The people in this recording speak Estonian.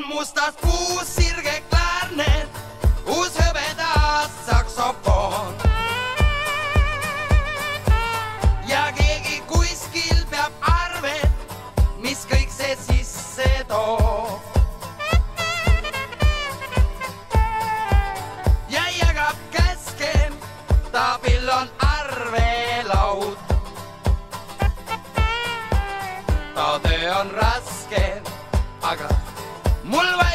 on mustas puus sirge klärned, uus hõbedas saksofon. ja keegi kuskil peab arvet, mis kõik see sisse toob. ja jagab käske, tabil on arvelaud. ta töö on raske, aga Vuelva